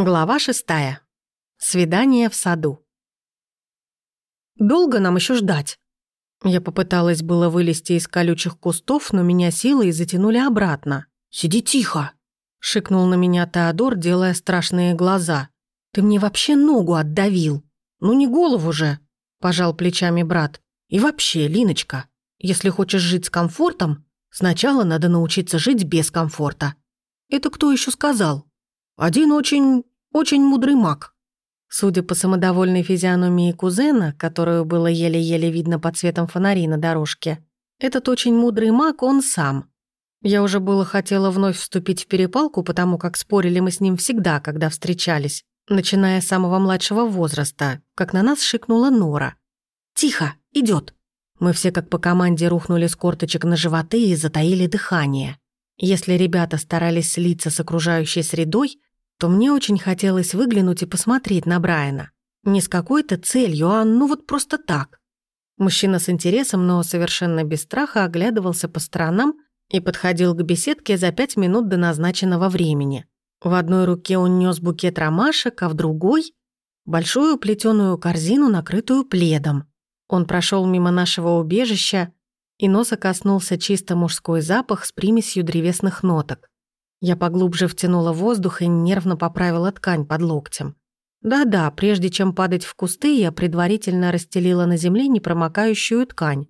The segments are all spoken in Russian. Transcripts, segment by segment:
Глава шестая. Свидание в саду. «Долго нам еще ждать?» Я попыталась было вылезти из колючих кустов, но меня силой затянули обратно. «Сиди тихо!» — шикнул на меня Теодор, делая страшные глаза. «Ты мне вообще ногу отдавил!» «Ну не голову же!» — пожал плечами брат. «И вообще, Линочка, если хочешь жить с комфортом, сначала надо научиться жить без комфорта». «Это кто еще сказал?» Один очень, очень мудрый маг. Судя по самодовольной физиономии кузена, которую было еле-еле видно под цветом фонари на дорожке, этот очень мудрый маг он сам. Я уже было хотела вновь вступить в перепалку, потому как спорили мы с ним всегда, когда встречались, начиная с самого младшего возраста, как на нас шикнула Нора. «Тихо, идет. Мы все как по команде рухнули с корточек на животы и затаили дыхание. Если ребята старались слиться с окружающей средой, то мне очень хотелось выглянуть и посмотреть на Брайана. Не с какой-то целью, а ну вот просто так. Мужчина с интересом, но совершенно без страха оглядывался по сторонам и подходил к беседке за пять минут до назначенного времени. В одной руке он нес букет ромашек, а в другой — большую плетеную корзину, накрытую пледом. Он прошел мимо нашего убежища, и носа коснулся чисто мужской запах с примесью древесных ноток. Я поглубже втянула воздух и нервно поправила ткань под локтем. Да-да, прежде чем падать в кусты, я предварительно расстелила на земле непромокающую ткань.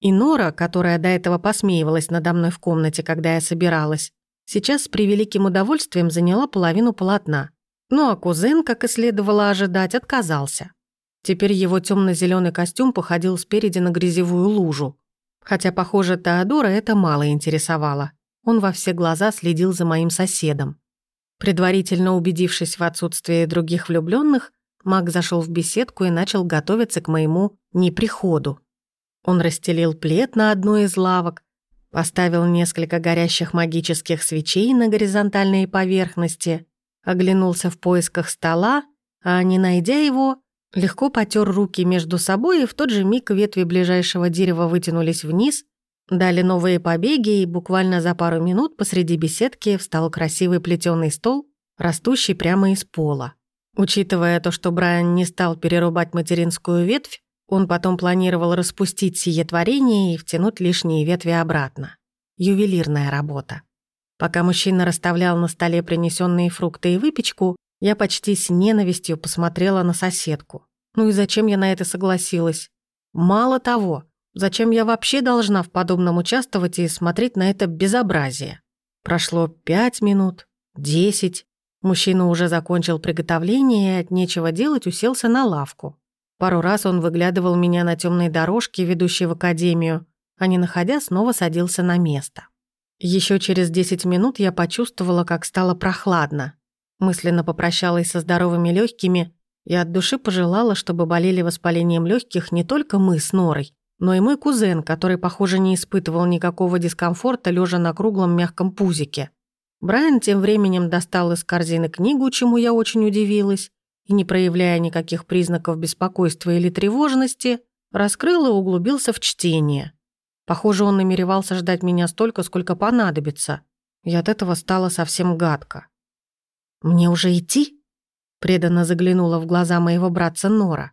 И Нора, которая до этого посмеивалась надо мной в комнате, когда я собиралась, сейчас с превеликим удовольствием заняла половину полотна. Ну а кузен, как и следовало ожидать, отказался. Теперь его темно зеленый костюм походил спереди на грязевую лужу. Хотя, похоже, Теодора это мало интересовало. Он во все глаза следил за моим соседом. Предварительно убедившись в отсутствии других влюбленных, Мак зашел в беседку и начал готовиться к моему неприходу. Он расстелил плед на одной из лавок, поставил несколько горящих магических свечей на горизонтальной поверхности, оглянулся в поисках стола, а не найдя его, легко потер руки между собой, и в тот же миг ветви ближайшего дерева вытянулись вниз, Дали новые побеги, и буквально за пару минут посреди беседки встал красивый плетеный стол, растущий прямо из пола. Учитывая то, что Брайан не стал перерубать материнскую ветвь, он потом планировал распустить сие творение и втянуть лишние ветви обратно. Ювелирная работа. Пока мужчина расставлял на столе принесенные фрукты и выпечку, я почти с ненавистью посмотрела на соседку. Ну и зачем я на это согласилась? Мало того, Зачем я вообще должна в подобном участвовать и смотреть на это безобразие? Прошло пять минут, десять. Мужчина уже закончил приготовление и от нечего делать уселся на лавку. Пару раз он выглядывал меня на темной дорожке, ведущей в академию, а не находя, снова садился на место. Еще через десять минут я почувствовала, как стало прохладно. Мысленно попрощалась со здоровыми легкими и от души пожелала, чтобы болели воспалением легких не только мы с Норой, но и мой кузен, который, похоже, не испытывал никакого дискомфорта, лежа на круглом мягком пузике. Брайан тем временем достал из корзины книгу, чему я очень удивилась, и, не проявляя никаких признаков беспокойства или тревожности, раскрыл и углубился в чтение. Похоже, он намеревался ждать меня столько, сколько понадобится, и от этого стало совсем гадко. «Мне уже идти?» преданно заглянула в глаза моего братца Нора.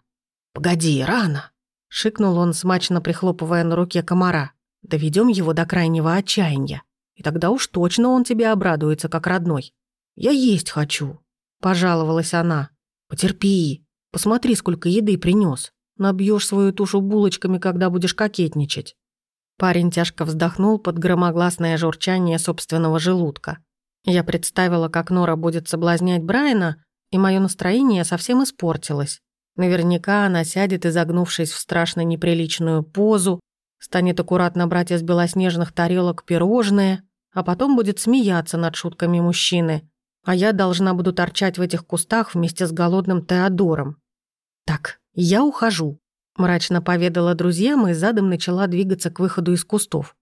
«Погоди, рано!» Шикнул он, смачно прихлопывая на руке комара. Доведем его до крайнего отчаяния. И тогда уж точно он тебе обрадуется, как родной. Я есть хочу. Пожаловалась она. Потерпи. Посмотри, сколько еды принес. Набьешь свою тушу булочками, когда будешь кокетничать. Парень тяжко вздохнул под громогласное журчание собственного желудка. Я представила, как Нора будет соблазнять Брайана, и мое настроение совсем испортилось. Наверняка она сядет, изогнувшись в страшно неприличную позу, станет аккуратно брать из белоснежных тарелок пирожные, а потом будет смеяться над шутками мужчины. А я должна буду торчать в этих кустах вместе с голодным Теодором. «Так, я ухожу», – мрачно поведала друзьям и задом начала двигаться к выходу из кустов.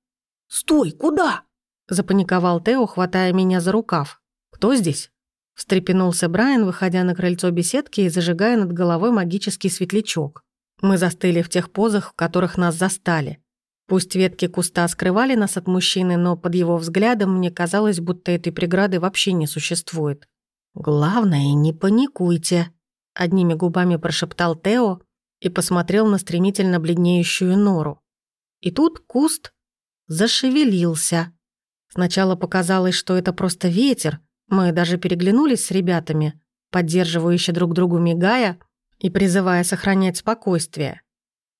«Стой, куда?» – запаниковал Тео, хватая меня за рукав. «Кто здесь?» Встрепенулся Брайан, выходя на крыльцо беседки и зажигая над головой магический светлячок. Мы застыли в тех позах, в которых нас застали. Пусть ветки куста скрывали нас от мужчины, но под его взглядом мне казалось, будто этой преграды вообще не существует. «Главное, не паникуйте», — одними губами прошептал Тео и посмотрел на стремительно бледнеющую нору. И тут куст зашевелился. Сначала показалось, что это просто ветер, мы даже переглянулись с ребятами, поддерживающе друг другу мигая и призывая сохранять спокойствие.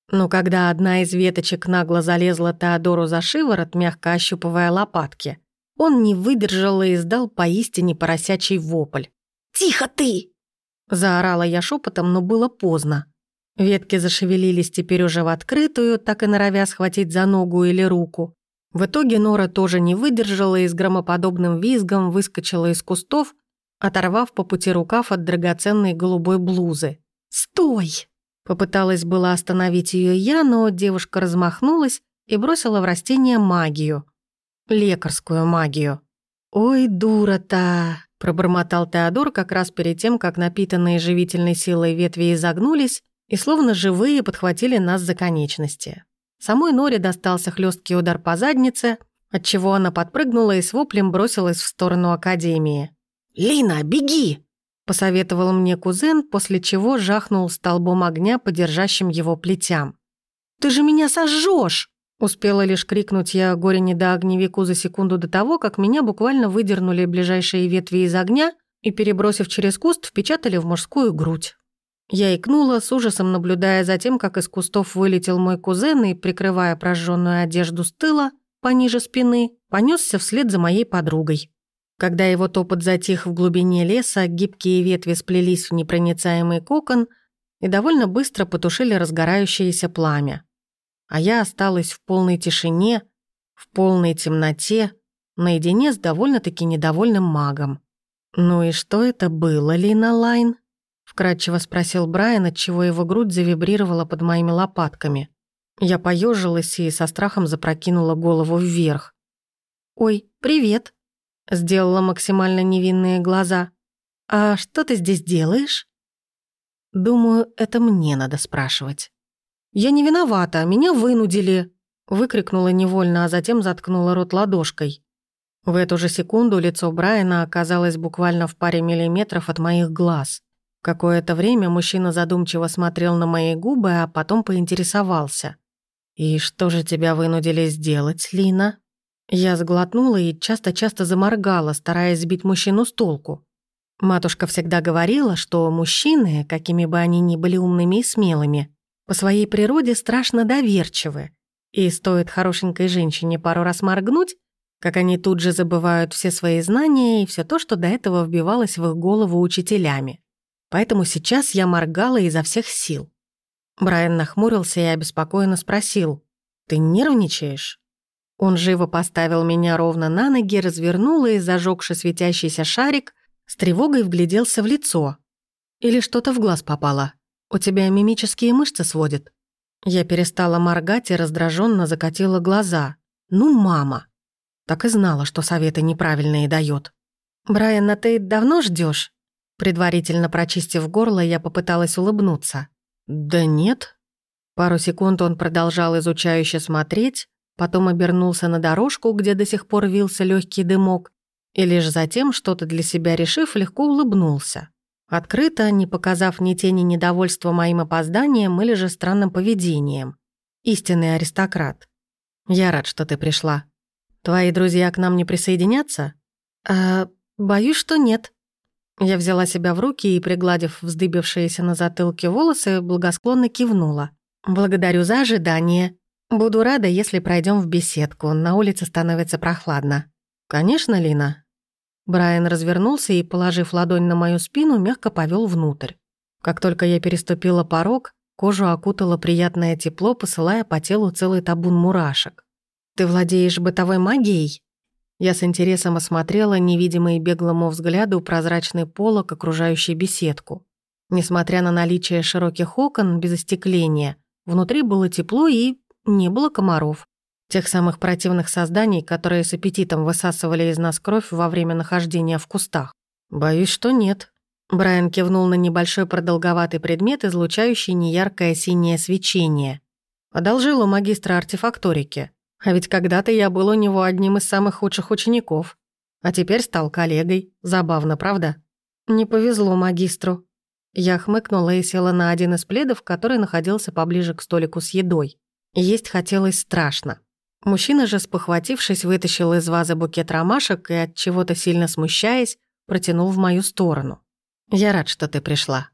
Но когда одна из веточек нагло залезла Теодору за шиворот, мягко ощупывая лопатки, он не выдержал и издал поистине поросячий вопль. «Тихо ты!» Заорала я шепотом, но было поздно. Ветки зашевелились теперь уже в открытую, так и норовя схватить за ногу или руку. В итоге Нора тоже не выдержала и с громоподобным визгом выскочила из кустов, оторвав по пути рукав от драгоценной голубой блузы. «Стой!» Попыталась была остановить ее я, но девушка размахнулась и бросила в растение магию. Лекарскую магию. «Ой, дура-то!» – пробормотал Теодор как раз перед тем, как напитанные живительной силой ветви изогнулись и словно живые подхватили нас за конечности. Самой Норе достался хлесткий удар по заднице, отчего она подпрыгнула и с воплем бросилась в сторону Академии. «Лина, беги!» посоветовал мне кузен, после чего жахнул столбом огня по держащим его плетям. «Ты же меня сожжешь! Успела лишь крикнуть я горе-недоогневику за секунду до того, как меня буквально выдернули ближайшие ветви из огня и, перебросив через куст, впечатали в мужскую грудь. Я икнула, с ужасом наблюдая за тем, как из кустов вылетел мой кузен и, прикрывая прожженную одежду с тыла, пониже спины, понесся вслед за моей подругой. Когда его топот затих в глубине леса, гибкие ветви сплелись в непроницаемый кокон и довольно быстро потушили разгорающееся пламя. А я осталась в полной тишине, в полной темноте, наедине с довольно-таки недовольным магом. «Ну и что это было, Лина Лайн?» — вкратчиво спросил Брайан, отчего его грудь завибрировала под моими лопатками. Я поежилась и со страхом запрокинула голову вверх. «Ой, привет!» Сделала максимально невинные глаза. «А что ты здесь делаешь?» «Думаю, это мне надо спрашивать». «Я не виновата, меня вынудили!» Выкрикнула невольно, а затем заткнула рот ладошкой. В эту же секунду лицо Брайана оказалось буквально в паре миллиметров от моих глаз. Какое-то время мужчина задумчиво смотрел на мои губы, а потом поинтересовался. «И что же тебя вынудили сделать, Лина?» Я сглотнула и часто-часто заморгала, стараясь сбить мужчину с толку. Матушка всегда говорила, что мужчины, какими бы они ни были умными и смелыми, по своей природе страшно доверчивы. И стоит хорошенькой женщине пару раз моргнуть, как они тут же забывают все свои знания и все то, что до этого вбивалось в их голову учителями. Поэтому сейчас я моргала изо всех сил. Брайан нахмурился и обеспокоенно спросил, «Ты нервничаешь?» Он живо поставил меня ровно на ноги, развернул и, зажегший светящийся шарик, с тревогой вгляделся в лицо. Или что-то в глаз попало. У тебя мимические мышцы сводят. Я перестала моргать и раздраженно закатила глаза. Ну, мама. Так и знала, что советы неправильные дает. А ты давно ждешь? Предварительно прочистив горло, я попыталась улыбнуться. Да нет. Пару секунд он продолжал изучающе смотреть, потом обернулся на дорожку, где до сих пор вился легкий дымок, и лишь затем, что-то для себя решив, легко улыбнулся. Открыто, не показав ни тени недовольства моим опозданием или же странным поведением. Истинный аристократ. Я рад, что ты пришла. Твои друзья к нам не присоединятся? А, боюсь, что нет. Я взяла себя в руки и, пригладив вздыбившиеся на затылке волосы, благосклонно кивнула. «Благодарю за ожидание. «Буду рада, если пройдем в беседку. На улице становится прохладно». «Конечно, Лина». Брайан развернулся и, положив ладонь на мою спину, мягко повел внутрь. Как только я переступила порог, кожу окутало приятное тепло, посылая по телу целый табун мурашек. «Ты владеешь бытовой магией?» Я с интересом осмотрела невидимый беглому взгляду прозрачный полок, окружающий беседку. Несмотря на наличие широких окон без остекления, внутри было тепло и не было комаров. Тех самых противных созданий, которые с аппетитом высасывали из нас кровь во время нахождения в кустах. Боюсь, что нет. Брайан кивнул на небольшой продолговатый предмет, излучающий неяркое синее свечение. Одолжил у магистра артефакторики. А ведь когда-то я был у него одним из самых худших учеников. А теперь стал коллегой. Забавно, правда? Не повезло магистру. Я хмыкнула и села на один из пледов, который находился поближе к столику с едой. Есть хотелось страшно. Мужчина же, спохватившись, вытащил из вазы букет ромашек и, от чего-то сильно смущаясь, протянул в мою сторону. «Я рад, что ты пришла».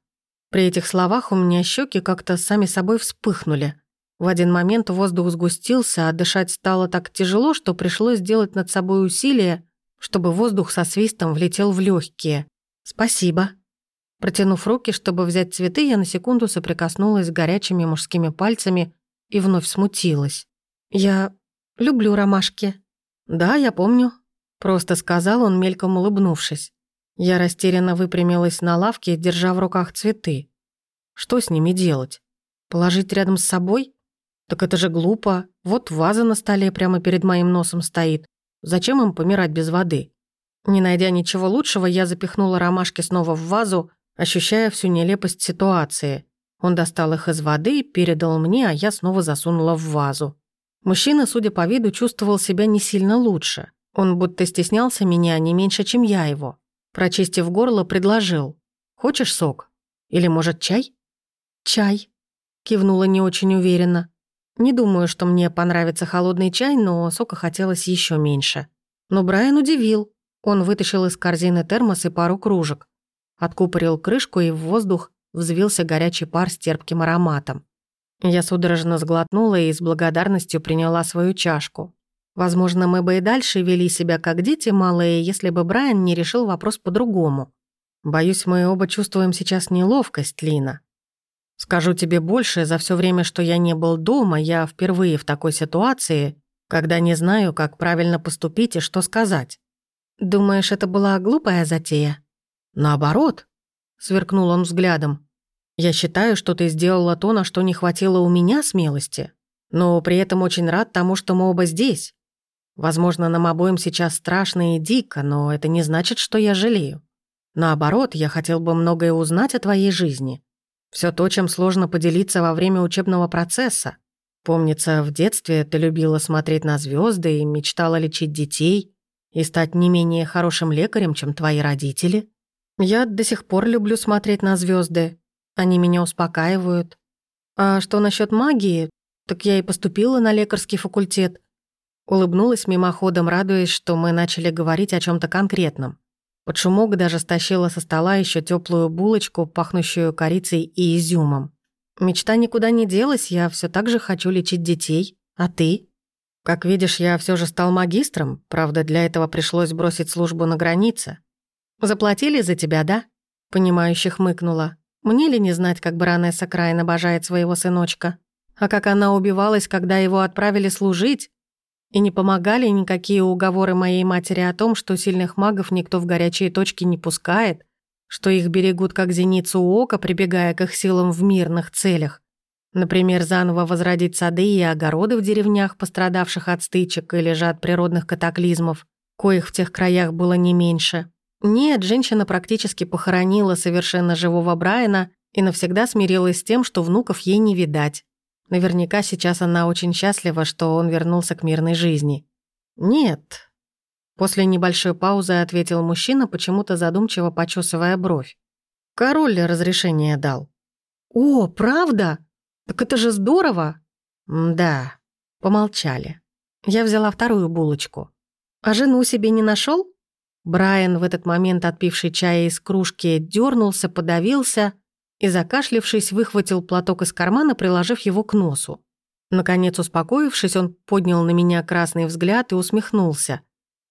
При этих словах у меня щеки как-то сами собой вспыхнули. В один момент воздух сгустился, а дышать стало так тяжело, что пришлось сделать над собой усилие, чтобы воздух со свистом влетел в легкие. «Спасибо». Протянув руки, чтобы взять цветы, я на секунду соприкоснулась с горячими мужскими пальцами и вновь смутилась. «Я люблю ромашки». «Да, я помню», — просто сказал он, мельком улыбнувшись. Я растерянно выпрямилась на лавке, держа в руках цветы. Что с ними делать? Положить рядом с собой? Так это же глупо. Вот ваза на столе прямо перед моим носом стоит. Зачем им помирать без воды? Не найдя ничего лучшего, я запихнула ромашки снова в вазу, ощущая всю нелепость ситуации. Он достал их из воды, и передал мне, а я снова засунула в вазу. Мужчина, судя по виду, чувствовал себя не сильно лучше. Он будто стеснялся меня не меньше, чем я его. Прочистив горло, предложил. «Хочешь сок? Или, может, чай?» «Чай», — кивнула не очень уверенно. «Не думаю, что мне понравится холодный чай, но сока хотелось еще меньше». Но Брайан удивил. Он вытащил из корзины термос и пару кружек. Откупорил крышку, и в воздух взвился горячий пар с терпким ароматом. Я судорожно сглотнула и с благодарностью приняла свою чашку. Возможно, мы бы и дальше вели себя как дети малые, если бы Брайан не решил вопрос по-другому. Боюсь, мы оба чувствуем сейчас неловкость, Лина. Скажу тебе больше, за все время, что я не был дома, я впервые в такой ситуации, когда не знаю, как правильно поступить и что сказать. Думаешь, это была глупая затея? Наоборот, сверкнул он взглядом. Я считаю, что ты сделала то, на что не хватило у меня смелости, но при этом очень рад тому, что мы оба здесь. Возможно, нам обоим сейчас страшно и дико, но это не значит, что я жалею. Наоборот, я хотел бы многое узнать о твоей жизни. Все то, чем сложно поделиться во время учебного процесса. Помнится, в детстве ты любила смотреть на звезды и мечтала лечить детей и стать не менее хорошим лекарем, чем твои родители. Я до сих пор люблю смотреть на звезды. Они меня успокаивают. А что насчет магии? Так я и поступила на лекарский факультет. Улыбнулась мимоходом, радуясь, что мы начали говорить о чем то конкретном. Под даже стащила со стола еще теплую булочку, пахнущую корицей и изюмом. Мечта никуда не делась, я все так же хочу лечить детей. А ты? Как видишь, я все же стал магистром, правда, для этого пришлось бросить службу на границе. Заплатили за тебя, да? Понимающе хмыкнула. Мне ли не знать, как баронесса Крайн обожает своего сыночка? А как она убивалась, когда его отправили служить, и не помогали никакие уговоры моей матери о том, что сильных магов никто в горячие точки не пускает, что их берегут как зеницу ока, прибегая к их силам в мирных целях. Например, заново возродить сады и огороды в деревнях, пострадавших от стычек или же от природных катаклизмов, коих в тех краях было не меньше. Нет, женщина практически похоронила совершенно живого Брайана и навсегда смирилась с тем, что внуков ей не видать. Наверняка сейчас она очень счастлива, что он вернулся к мирной жизни. «Нет». После небольшой паузы ответил мужчина, почему-то задумчиво почесывая бровь. «Король разрешение дал». «О, правда? Так это же здорово!» «Да». Помолчали. Я взяла вторую булочку. «А жену себе не нашел? Брайан, в этот момент отпивший чая из кружки, дернулся, подавился и, закашлившись, выхватил платок из кармана, приложив его к носу. Наконец, успокоившись, он поднял на меня красный взгляд и усмехнулся.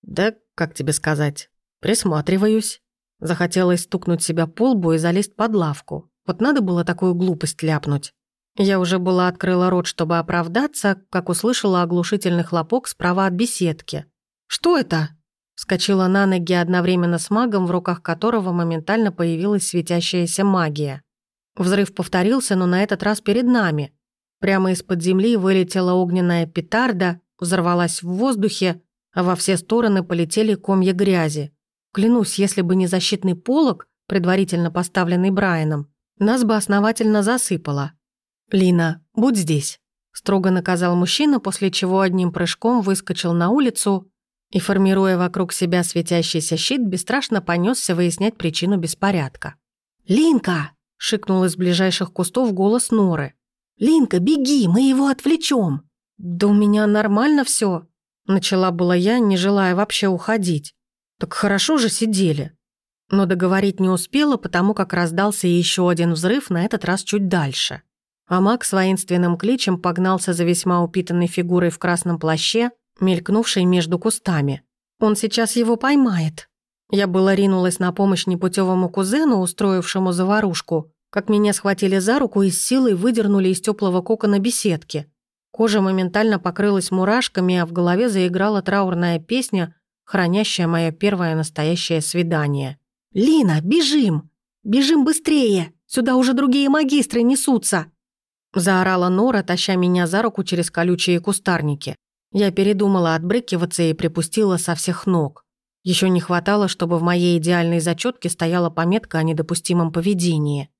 «Да, как тебе сказать, присматриваюсь». Захотелось стукнуть себя по лбу и залезть под лавку. Вот надо было такую глупость ляпнуть. Я уже была открыла рот, чтобы оправдаться, как услышала оглушительный хлопок справа от беседки. «Что это?» Вскочила на ноги одновременно с магом, в руках которого моментально появилась светящаяся магия. Взрыв повторился, но на этот раз перед нами. Прямо из-под земли вылетела огненная петарда, взорвалась в воздухе, а во все стороны полетели комья грязи. Клянусь, если бы не защитный полог, предварительно поставленный Брайаном, нас бы основательно засыпало. «Лина, будь здесь», — строго наказал мужчина, после чего одним прыжком выскочил на улицу и, формируя вокруг себя светящийся щит, бесстрашно понесся выяснять причину беспорядка. «Линка!» — шикнул из ближайших кустов голос Норы. «Линка, беги, мы его отвлечем!» «Да у меня нормально все, начала была я, не желая вообще уходить. «Так хорошо же сидели!» Но договорить не успела, потому как раздался еще один взрыв, на этот раз чуть дальше. А маг с воинственным кличем погнался за весьма упитанной фигурой в красном плаще, мелькнувшей между кустами. «Он сейчас его поймает!» Я была ринулась на помощь непутевому кузену, устроившему заварушку, как меня схватили за руку и с силой выдернули из теплого кокона беседки. Кожа моментально покрылась мурашками, а в голове заиграла траурная песня, хранящая мое первое настоящее свидание. «Лина, бежим! Бежим быстрее! Сюда уже другие магистры несутся!» Заорала Нора, таща меня за руку через колючие кустарники. Я передумала отбрыкиваться и припустила со всех ног. Еще не хватало, чтобы в моей идеальной зачетке стояла пометка о недопустимом поведении.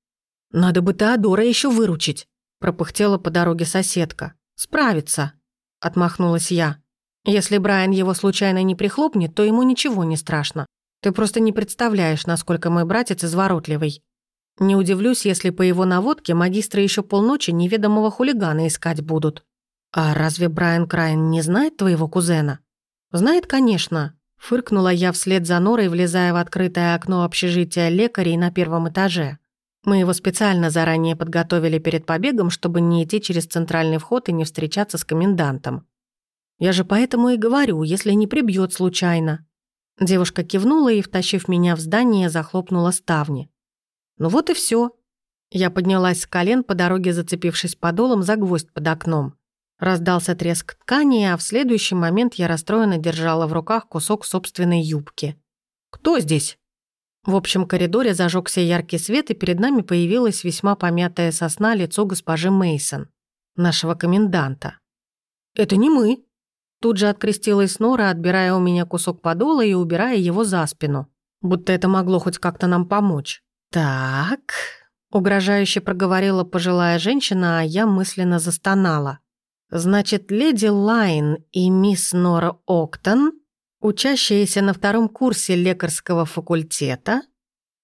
«Надо бы Теодора еще выручить», – пропыхтела по дороге соседка. «Справится», – отмахнулась я. «Если Брайан его случайно не прихлопнет, то ему ничего не страшно. Ты просто не представляешь, насколько мой братец изворотливый. Не удивлюсь, если по его наводке магистры еще полночи неведомого хулигана искать будут. А разве Брайан Крайн не знает твоего кузена?» «Знает, конечно», Фыркнула я вслед за Норой, влезая в открытое окно общежития лекарей на первом этаже. Мы его специально заранее подготовили перед побегом, чтобы не идти через центральный вход и не встречаться с комендантом. Я же поэтому и говорю, если не прибьет случайно. Девушка кивнула и, втащив меня в здание, захлопнула ставни. Ну вот и все. Я поднялась с колен по дороге, зацепившись подолом за гвоздь под окном. Раздался треск ткани, а в следующий момент я расстроенно держала в руках кусок собственной юбки. «Кто здесь?» В общем коридоре зажегся яркий свет, и перед нами появилось весьма помятое сосна лицо госпожи Мейсон, нашего коменданта. «Это не мы!» Тут же открестилась Нора, отбирая у меня кусок подола и убирая его за спину. Будто это могло хоть как-то нам помочь. «Так...» Угрожающе проговорила пожилая женщина, а я мысленно застонала. Значит, леди Лайн и мисс Нора Октон, учащиеся на втором курсе лекарского факультета,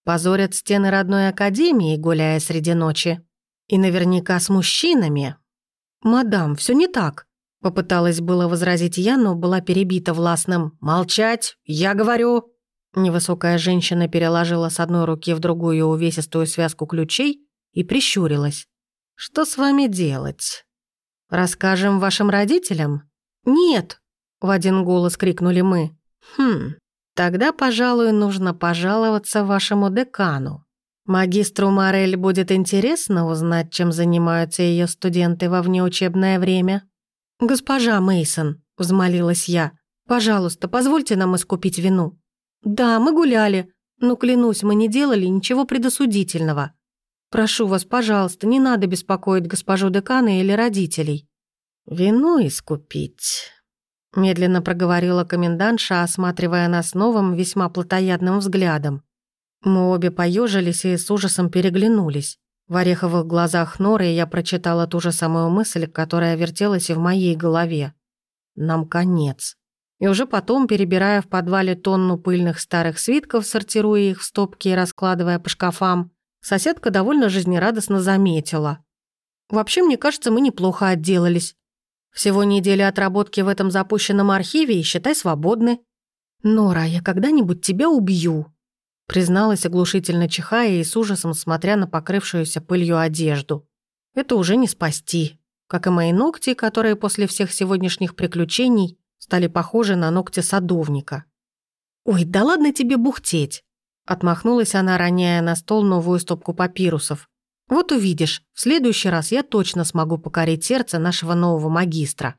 позорят стены родной академии, гуляя среди ночи. И наверняка с мужчинами. «Мадам, все не так», — попыталась было возразить я, но была перебита властным «Молчать, я говорю». Невысокая женщина переложила с одной руки в другую увесистую связку ключей и прищурилась. «Что с вами делать?» «Расскажем вашим родителям?» «Нет!» — в один голос крикнули мы. «Хм, тогда, пожалуй, нужно пожаловаться вашему декану. Магистру Морель будет интересно узнать, чем занимаются ее студенты во внеучебное время». «Госпожа Мейсон, взмолилась я, — «пожалуйста, позвольте нам искупить вину». «Да, мы гуляли, но, клянусь, мы не делали ничего предосудительного. Прошу вас, пожалуйста, не надо беспокоить госпожу декана или родителей». «Вину искупить», — медленно проговорила комендантша, осматривая нас новым, весьма плотоядным взглядом. Мы обе поежились и с ужасом переглянулись. В ореховых глазах Норы я прочитала ту же самую мысль, которая вертелась и в моей голове. Нам конец. И уже потом, перебирая в подвале тонну пыльных старых свитков, сортируя их в стопки и раскладывая по шкафам, Соседка довольно жизнерадостно заметила. «Вообще, мне кажется, мы неплохо отделались. Всего неделя отработки в этом запущенном архиве и, считай, свободны. Нора, я когда-нибудь тебя убью», призналась оглушительно чихая и с ужасом смотря на покрывшуюся пылью одежду. «Это уже не спасти, как и мои ногти, которые после всех сегодняшних приключений стали похожи на ногти садовника». «Ой, да ладно тебе бухтеть. Отмахнулась она, роняя на стол новую стопку папирусов. «Вот увидишь, в следующий раз я точно смогу покорить сердце нашего нового магистра».